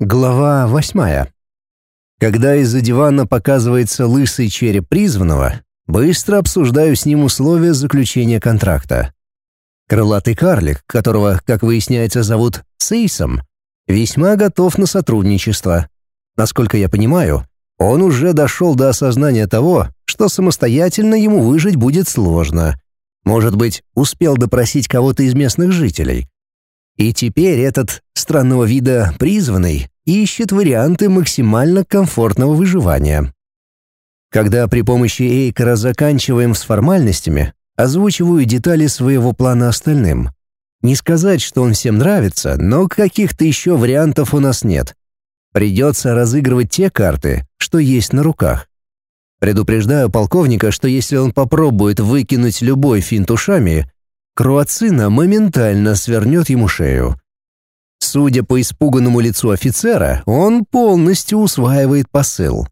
Глава восьмая. Когда из-за дивана показывается лысый череп призванного, быстро обсуждаю с ним условия заключения контракта. Крылатый карлик, которого, как выясняется, зовут Сейсом, весьма готов на сотрудничество. Насколько я понимаю, он уже дошел до осознания того, что самостоятельно ему выжить будет сложно. Может быть, успел допросить кого-то из местных жителей. И теперь этот странного вида призванный ищет варианты максимально комфортного выживания. Когда при помощи Эйкера заканчиваем с формальностями, озвучиваю детали своего плана остальным. Не сказать, что он всем нравится, но каких-то еще вариантов у нас нет. Придется разыгрывать те карты, что есть на руках. Предупреждаю полковника, что если он попробует выкинуть любой финт ушами, Круацина моментально свернет ему шею. Судя по испуганному лицу офицера, он полностью усваивает посыл.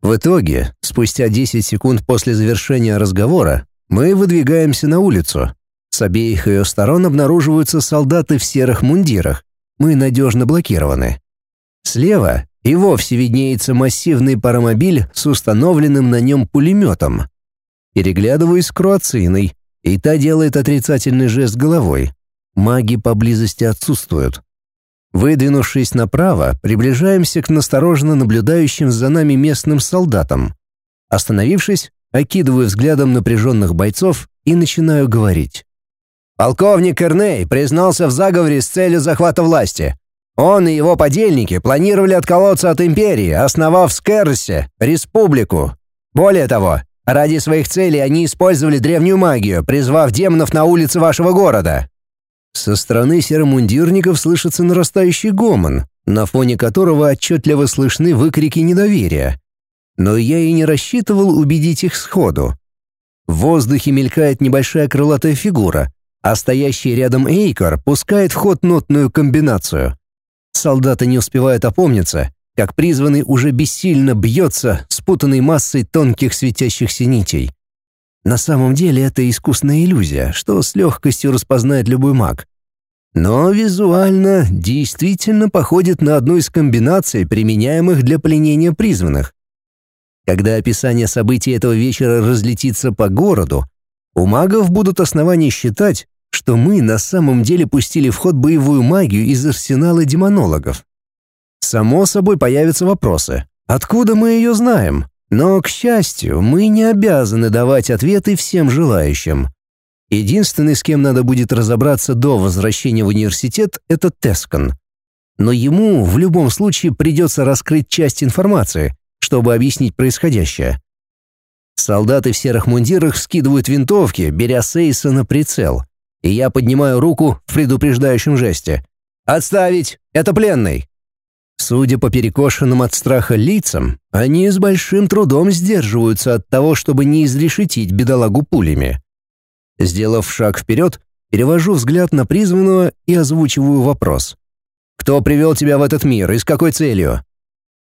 В итоге, спустя 10 секунд после завершения разговора, мы выдвигаемся на улицу. С обеих ее сторон обнаруживаются солдаты в серых мундирах. Мы надежно блокированы. Слева и вовсе виднеется массивный паромобиль с установленным на нем пулеметом. Переглядываюсь с Круациной, и та делает отрицательный жест головой. Маги поблизости отсутствуют. Выдвинувшись направо, приближаемся к настороженно наблюдающим за нами местным солдатам. Остановившись, окидываю взглядом напряженных бойцов и начинаю говорить. Полковник Эрней признался в заговоре с целью захвата власти. Он и его подельники планировали отколоться от империи, основав в Скерсе республику. Более того, Ради своих целей они использовали древнюю магию, призвав демонов на улицы вашего города». Со стороны серомундирников слышится нарастающий гомон, на фоне которого отчетливо слышны выкрики недоверия. Но я и не рассчитывал убедить их сходу. В воздухе мелькает небольшая крылатая фигура, а стоящий рядом Эйкор пускает в ход нотную комбинацию. Солдаты не успевают опомниться, как призванный уже бессильно бьется спутанной массой тонких светящихся нитей. На самом деле это искусная иллюзия, что с легкостью распознает любой маг. Но визуально действительно походит на одну из комбинаций, применяемых для пленения призванных. Когда описание событий этого вечера разлетится по городу, у магов будут основания считать, что мы на самом деле пустили в ход боевую магию из арсенала демонологов. Само собой появятся вопросы. Откуда мы ее знаем? Но, к счастью, мы не обязаны давать ответы всем желающим. Единственный, с кем надо будет разобраться до возвращения в университет, это Тескан. Но ему в любом случае придется раскрыть часть информации, чтобы объяснить происходящее. Солдаты в серых мундирах скидывают винтовки, беря Сейса на прицел. И я поднимаю руку в предупреждающем жесте. «Отставить! Это пленный!» Судя по перекошенным от страха лицам, они с большим трудом сдерживаются от того, чтобы не изрешетить бедолагу пулями. Сделав шаг вперед, перевожу взгляд на призванного и озвучиваю вопрос. «Кто привел тебя в этот мир и с какой целью?»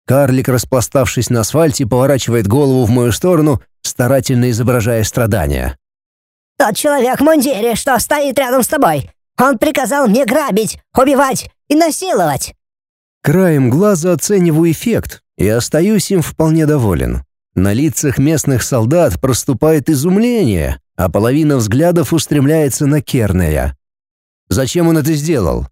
Карлик, распластавшись на асфальте, поворачивает голову в мою сторону, старательно изображая страдания. «Тот человек в мундире, что стоит рядом с тобой. Он приказал мне грабить, убивать и насиловать. Краем глаза оцениваю эффект и остаюсь им вполне доволен. На лицах местных солдат проступает изумление, а половина взглядов устремляется на Кернея. Зачем он это сделал?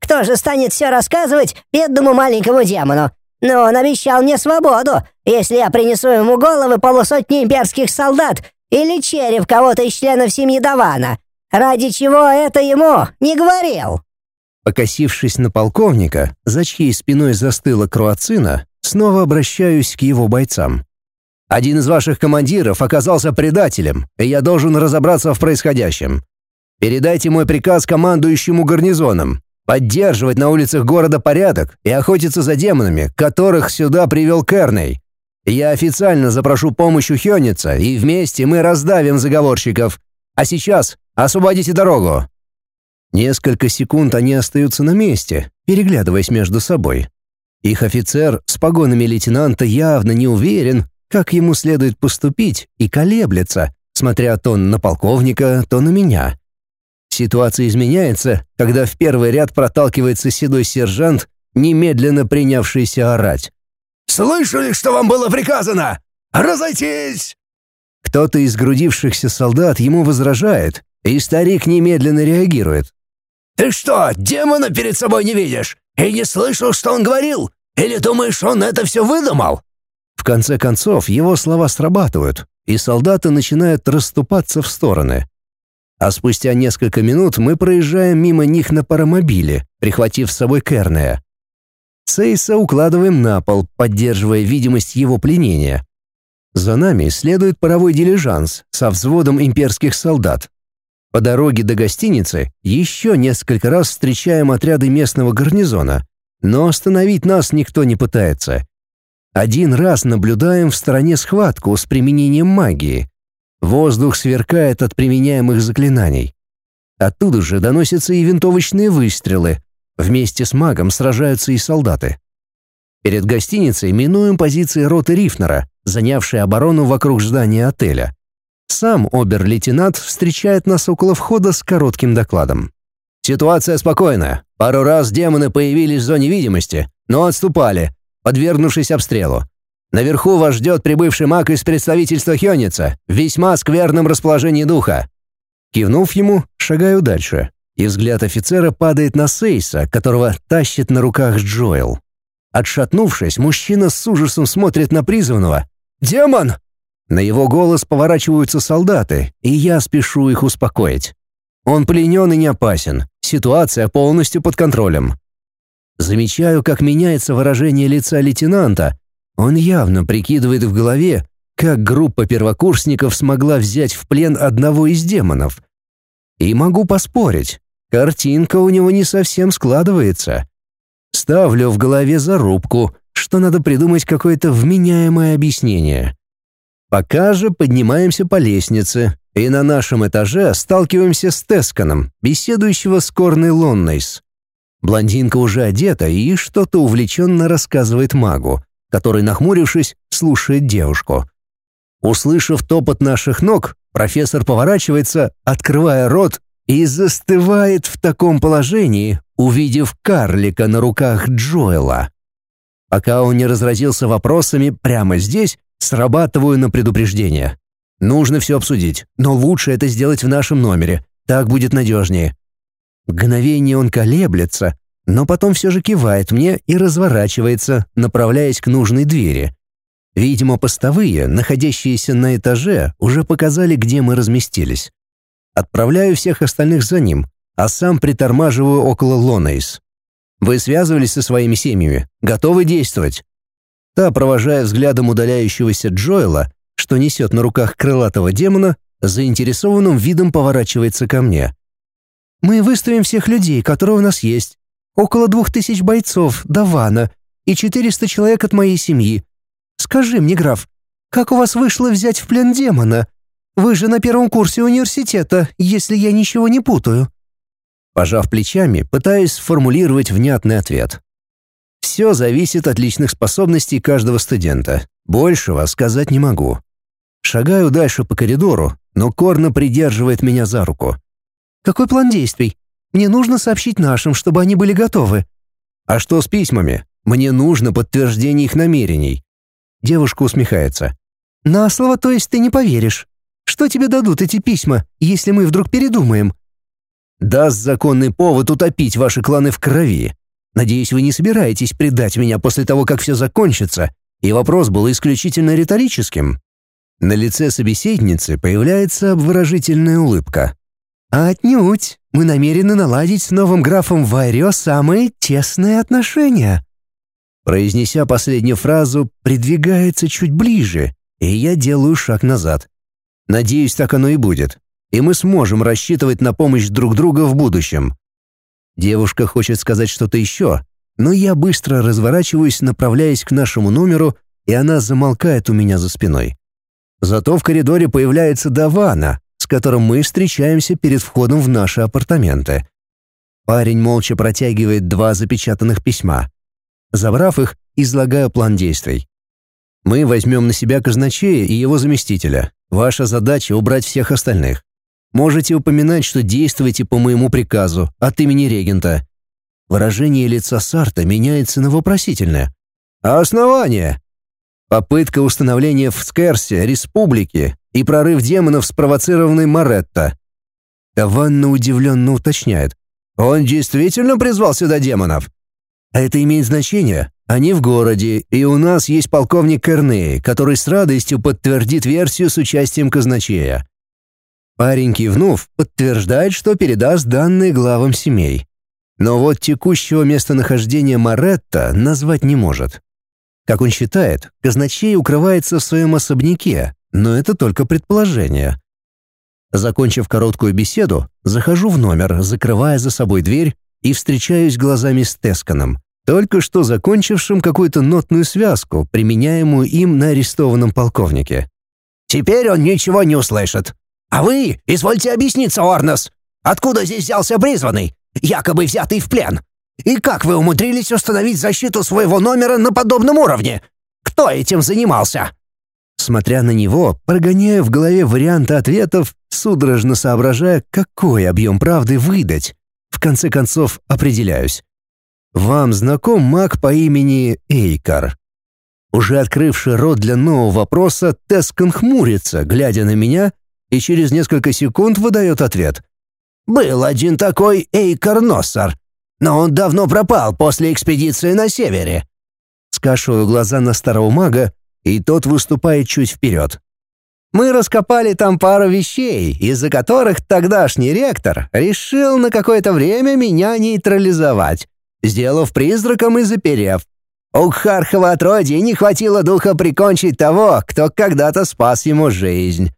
«Кто же станет все рассказывать бедному маленькому демону? Но он обещал мне свободу, если я принесу ему головы полусотни имперских солдат или череп кого-то из членов семьи Давана. Ради чего это ему не говорил?» Покосившись на полковника, за чьей спиной застыла Круацина, снова обращаюсь к его бойцам. «Один из ваших командиров оказался предателем, и я должен разобраться в происходящем. Передайте мой приказ командующему гарнизоном, поддерживать на улицах города порядок и охотиться за демонами, которых сюда привел Керней. Я официально запрошу помощь у Хёница, и вместе мы раздавим заговорщиков. А сейчас освободите дорогу!» Несколько секунд они остаются на месте, переглядываясь между собой. Их офицер с погонами лейтенанта явно не уверен, как ему следует поступить, и колеблется, смотря то на полковника, то на меня. Ситуация изменяется, когда в первый ряд проталкивается седой сержант, немедленно принявшийся орать. «Слышали, что вам было приказано? Разойтись!» Кто-то из грудившихся солдат ему возражает, и старик немедленно реагирует. «Ты что, демона перед собой не видишь? И не слышал, что он говорил? Или думаешь, он это все выдумал?» В конце концов, его слова срабатывают, и солдаты начинают расступаться в стороны. А спустя несколько минут мы проезжаем мимо них на паромобиле, прихватив с собой Кернея. Сейса укладываем на пол, поддерживая видимость его пленения. За нами следует паровой дилижанс со взводом имперских солдат. По дороге до гостиницы еще несколько раз встречаем отряды местного гарнизона, но остановить нас никто не пытается. Один раз наблюдаем в стороне схватку с применением магии. Воздух сверкает от применяемых заклинаний. Оттуда же доносятся и винтовочные выстрелы. Вместе с магом сражаются и солдаты. Перед гостиницей минуем позиции роты Рифнера, занявшей оборону вокруг здания отеля. Сам обер-лейтенант встречает нас около входа с коротким докладом. Ситуация спокойная. Пару раз демоны появились в зоне видимости, но отступали, подвергнувшись обстрелу. Наверху вас ждет прибывший маг из представительства Хёница в весьма скверном расположении духа. Кивнув ему, шагаю дальше, и взгляд офицера падает на Сейса, которого тащит на руках Джоэл. Отшатнувшись, мужчина с ужасом смотрит на призванного. «Демон!» На его голос поворачиваются солдаты, и я спешу их успокоить. Он пленен и не опасен, ситуация полностью под контролем. Замечаю, как меняется выражение лица лейтенанта. Он явно прикидывает в голове, как группа первокурсников смогла взять в плен одного из демонов. И могу поспорить, картинка у него не совсем складывается. Ставлю в голове зарубку, что надо придумать какое-то вменяемое объяснение. Пока же поднимаемся по лестнице, и на нашем этаже сталкиваемся с Тесканом, беседующего с Корной Лоннейс. Блондинка уже одета и что-то увлеченно рассказывает магу, который, нахмурившись, слушает девушку. Услышав топот наших ног, профессор поворачивается, открывая рот, и застывает в таком положении, увидев карлика на руках Джоэла. Пока он не разразился вопросами прямо здесь, Срабатываю на предупреждение. Нужно все обсудить, но лучше это сделать в нашем номере. Так будет надежнее. Мгновение он колеблется, но потом все же кивает мне и разворачивается, направляясь к нужной двери. Видимо, постовые, находящиеся на этаже, уже показали, где мы разместились. Отправляю всех остальных за ним, а сам притормаживаю около Лонейс. Вы связывались со своими семьями? Готовы действовать? Та, провожая взглядом удаляющегося Джоэла, что несет на руках крылатого демона, заинтересованным видом поворачивается ко мне. «Мы выставим всех людей, которые у нас есть. Около двух тысяч бойцов, Давана, и четыреста человек от моей семьи. Скажи мне, граф, как у вас вышло взять в плен демона? Вы же на первом курсе университета, если я ничего не путаю». Пожав плечами, пытаюсь сформулировать внятный ответ. Все зависит от личных способностей каждого студента. Большего сказать не могу. Шагаю дальше по коридору, но Корна придерживает меня за руку. «Какой план действий? Мне нужно сообщить нашим, чтобы они были готовы». «А что с письмами? Мне нужно подтверждение их намерений». Девушка усмехается. «На слово, то есть ты не поверишь? Что тебе дадут эти письма, если мы вдруг передумаем?» «Даст законный повод утопить ваши кланы в крови. Надеюсь, вы не собираетесь предать меня после того, как все закончится, и вопрос был исключительно риторическим. На лице собеседницы появляется обворожительная улыбка. «А отнюдь! Мы намерены наладить с новым графом Вайрё самые тесные отношения!» Произнеся последнюю фразу, придвигается чуть ближе, и я делаю шаг назад. Надеюсь, так оно и будет, и мы сможем рассчитывать на помощь друг друга в будущем. Девушка хочет сказать что-то еще, но я быстро разворачиваюсь, направляясь к нашему номеру, и она замолкает у меня за спиной. Зато в коридоре появляется Давана, с которым мы встречаемся перед входом в наши апартаменты. Парень молча протягивает два запечатанных письма. Забрав их, излагаю план действий. Мы возьмем на себя казначея и его заместителя. Ваша задача — убрать всех остальных. Можете упоминать, что действуете по моему приказу от имени регента. Выражение лица Сарта меняется на вопросительное. «А основание?» Попытка установления в Скерсе республики и прорыв демонов, спровоцированный Моретто. Таванна удивленно уточняет. «Он действительно призвал сюда демонов?» «А это имеет значение. Они в городе, и у нас есть полковник Керней, который с радостью подтвердит версию с участием казначея. Парень кивнув, подтверждает, что передаст данные главам семей. Но вот текущего местонахождения Маретта назвать не может. Как он считает, казначей укрывается в своем особняке, но это только предположение. Закончив короткую беседу, захожу в номер, закрывая за собой дверь и встречаюсь глазами с Тесканом, только что закончившим какую-то нотную связку, применяемую им на арестованном полковнике. «Теперь он ничего не услышит. А вы, извольте объясниться, Орнос, откуда здесь взялся призванный, якобы взятый в плен? И как вы умудрились установить защиту своего номера на подобном уровне? Кто этим занимался?» Смотря на него, прогоняя в голове варианты ответов, судорожно соображая, какой объем правды выдать. В конце концов, определяюсь. Вам знаком маг по имени Эйкар? Уже открывший рот для нового вопроса, Тескан хмурится, глядя на меня, и через несколько секунд выдает ответ. «Был один такой Эйкар Носсар, но он давно пропал после экспедиции на севере». Скашиваю глаза на старого мага, и тот выступает чуть вперед. Мы раскопали там пару вещей, из-за которых тогдашний ректор решил на какое-то время меня нейтрализовать, сделав призраком и заперев. У Хархова отродья не хватило духа прикончить того, кто когда-то спас ему жизнь.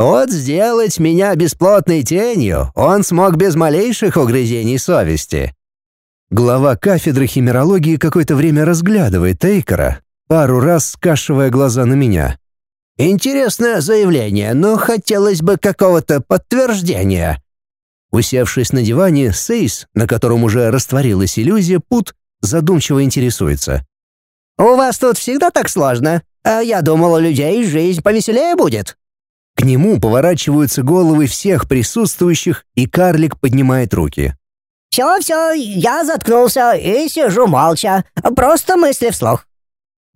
Вот сделать меня бесплотной тенью он смог без малейших угрызений совести. Глава кафедры химерологии какое-то время разглядывает Тейкера, пару раз скашивая глаза на меня. «Интересное заявление, но хотелось бы какого-то подтверждения». Усевшись на диване, Сейс, на котором уже растворилась иллюзия, Пут задумчиво интересуется. «У вас тут всегда так сложно? А я думал, у людей жизнь повеселее будет». К нему поворачиваются головы всех присутствующих, и карлик поднимает руки. «Все-все, я заткнулся и сижу молча, просто мысли вслух».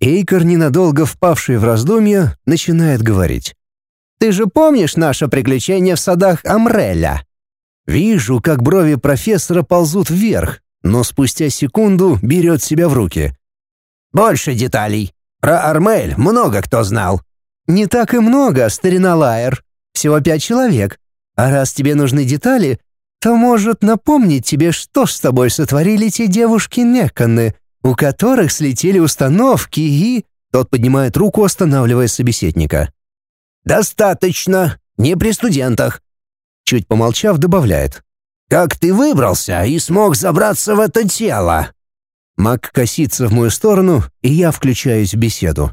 Эйкор, ненадолго впавший в раздумья, начинает говорить. «Ты же помнишь наше приключение в садах Амреля?» Вижу, как брови профессора ползут вверх, но спустя секунду берет себя в руки. «Больше деталей. Про Армель много кто знал». «Не так и много, старина Лайер. Всего пять человек. А раз тебе нужны детали, то может напомнить тебе, что с тобой сотворили те девушки Неконы, у которых слетели установки и...» Тот поднимает руку, останавливая собеседника. «Достаточно. Не при студентах». Чуть помолчав, добавляет. «Как ты выбрался и смог забраться в это тело?» Мак косится в мою сторону, и я включаюсь в беседу.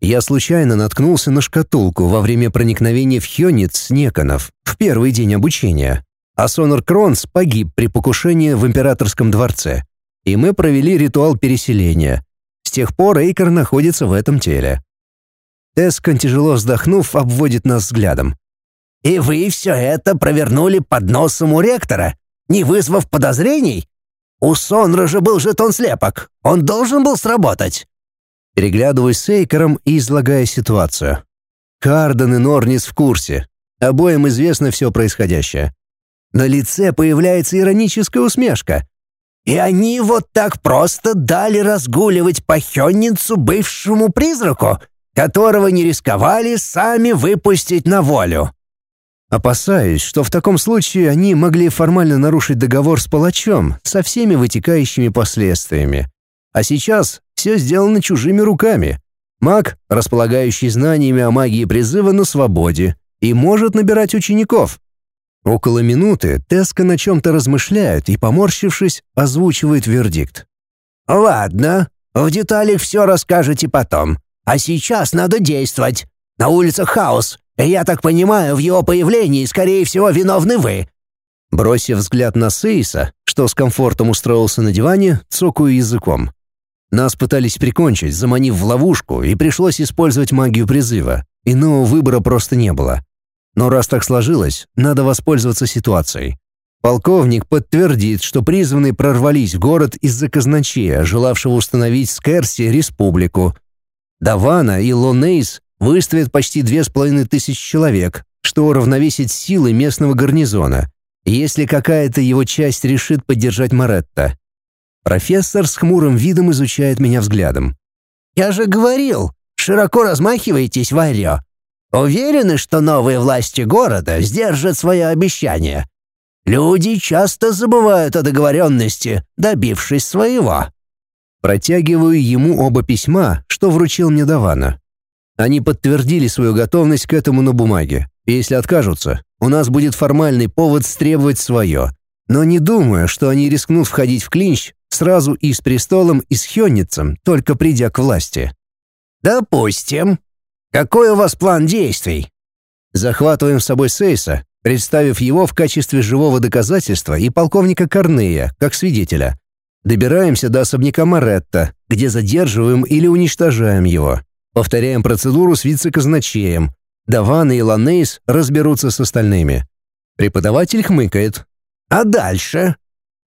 Я случайно наткнулся на шкатулку во время проникновения в Хёнец Неконов в первый день обучения а Сонор Кронс погиб при покушении в императорском дворце, и мы провели ритуал переселения. С тех пор Эйкер находится в этом теле. Тескан, тяжело вздохнув, обводит нас взглядом. «И вы все это провернули под носом у ректора, не вызвав подозрений? У Сонра же был жетон-слепок, он должен был сработать». Переглядываюсь с Эйкером и излагая ситуацию. Карден и Норнис в курсе. Обоим известно все происходящее. На лице появляется ироническая усмешка. «И они вот так просто дали разгуливать по Хённицу бывшему призраку, которого не рисковали сами выпустить на волю». Опасаюсь, что в таком случае они могли формально нарушить договор с палачом со всеми вытекающими последствиями. А сейчас все сделано чужими руками. Маг, располагающий знаниями о магии призыва, на свободе и может набирать учеников. Около минуты Теска на чем-то размышляет и, поморщившись, озвучивает вердикт. «Ладно, в деталях все расскажете потом. А сейчас надо действовать. На улицах хаос. Я так понимаю, в его появлении, скорее всего, виновны вы». Бросив взгляд на Сейса, что с комфортом устроился на диване, цокаю языком. Нас пытались прикончить, заманив в ловушку, и пришлось использовать магию призыва. Иного выбора просто не было. Но раз так сложилось, надо воспользоваться ситуацией. Полковник подтвердит, что призванные прорвались в город из-за казначея, желавшего установить в Скерси республику. Давана и Лонейс выставят почти две с половиной тысячи человек, что уравновесит силы местного гарнизона, если какая-то его часть решит поддержать Моретта. Профессор с хмурым видом изучает меня взглядом. «Я же говорил, широко размахиваетесь, Варьё. Уверены, что новые власти города сдержат свое обещание? Люди часто забывают о договоренности, добившись своего». Протягиваю ему оба письма, что вручил мне Давана. Они подтвердили свою готовность к этому на бумаге. И если откажутся, у нас будет формальный повод стребовать свое. Но не думаю, что они рискнут входить в клинч сразу и с престолом, и с Хённицем, только придя к власти. «Допустим. Какой у вас план действий?» Захватываем с собой Сейса, представив его в качестве живого доказательства и полковника Корнея, как свидетеля. Добираемся до особняка Моретта, где задерживаем или уничтожаем его. Повторяем процедуру с вице-казначеем. Даван и Ланейс разберутся с остальными. Преподаватель хмыкает. «А дальше?»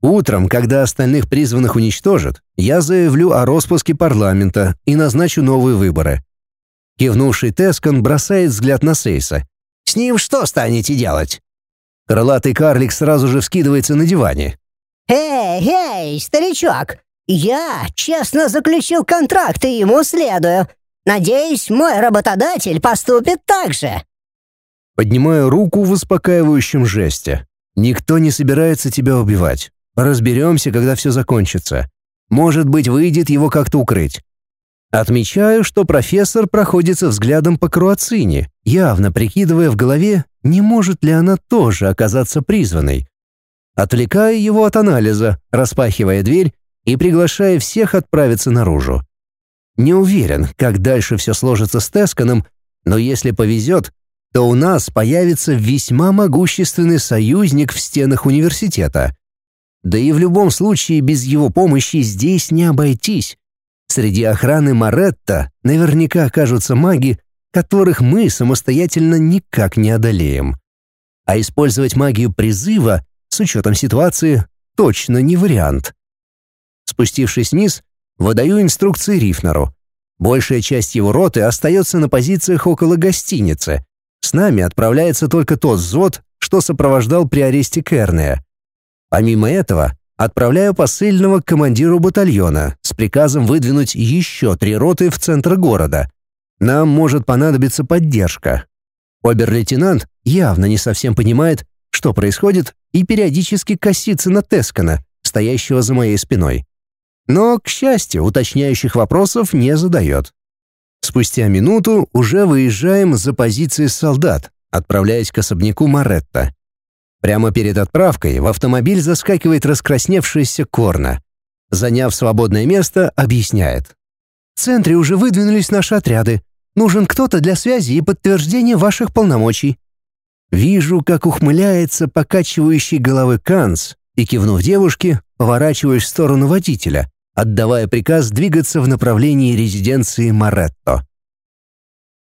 Утром, когда остальных призванных уничтожат, я заявлю о распуске парламента и назначу новые выборы. Кивнувший Тескан бросает взгляд на Сейса. «С ним что станете делать?» Крылатый карлик сразу же вскидывается на диване. «Эй, эй, старичок! Я честно заключил контракт и ему следую. Надеюсь, мой работодатель поступит так же». Поднимаю руку в успокаивающем жесте. Никто не собирается тебя убивать. Разберемся, когда все закончится. Может быть, выйдет его как-то укрыть. Отмечаю, что профессор проходится взглядом по Круацине, явно прикидывая в голове, не может ли она тоже оказаться призванной. Отвлекаю его от анализа, распахивая дверь и приглашая всех отправиться наружу. Не уверен, как дальше все сложится с Тесканом, но если повезет, то у нас появится весьма могущественный союзник в стенах университета. Да и в любом случае без его помощи здесь не обойтись. Среди охраны Маретта наверняка окажутся маги, которых мы самостоятельно никак не одолеем. А использовать магию призыва, с учетом ситуации, точно не вариант. Спустившись вниз, выдаю инструкции Рифнеру. Большая часть его роты остается на позициях около гостиницы. С нами отправляется только тот взвод, что сопровождал при аресте Кернея. Помимо этого, отправляю посыльного к командиру батальона с приказом выдвинуть еще три роты в центр города. Нам может понадобиться поддержка. Обер-лейтенант явно не совсем понимает, что происходит, и периодически косится на Тескана, стоящего за моей спиной. Но, к счастью, уточняющих вопросов не задает. Спустя минуту уже выезжаем за позиции солдат, отправляясь к особняку Маретта. Прямо перед отправкой в автомобиль заскакивает раскрасневшаяся Корна. Заняв свободное место, объясняет. «В центре уже выдвинулись наши отряды. Нужен кто-то для связи и подтверждения ваших полномочий». Вижу, как ухмыляется покачивающий головы Канс, и, кивнув девушке, поворачиваюсь в сторону водителя, отдавая приказ двигаться в направлении резиденции Моретто.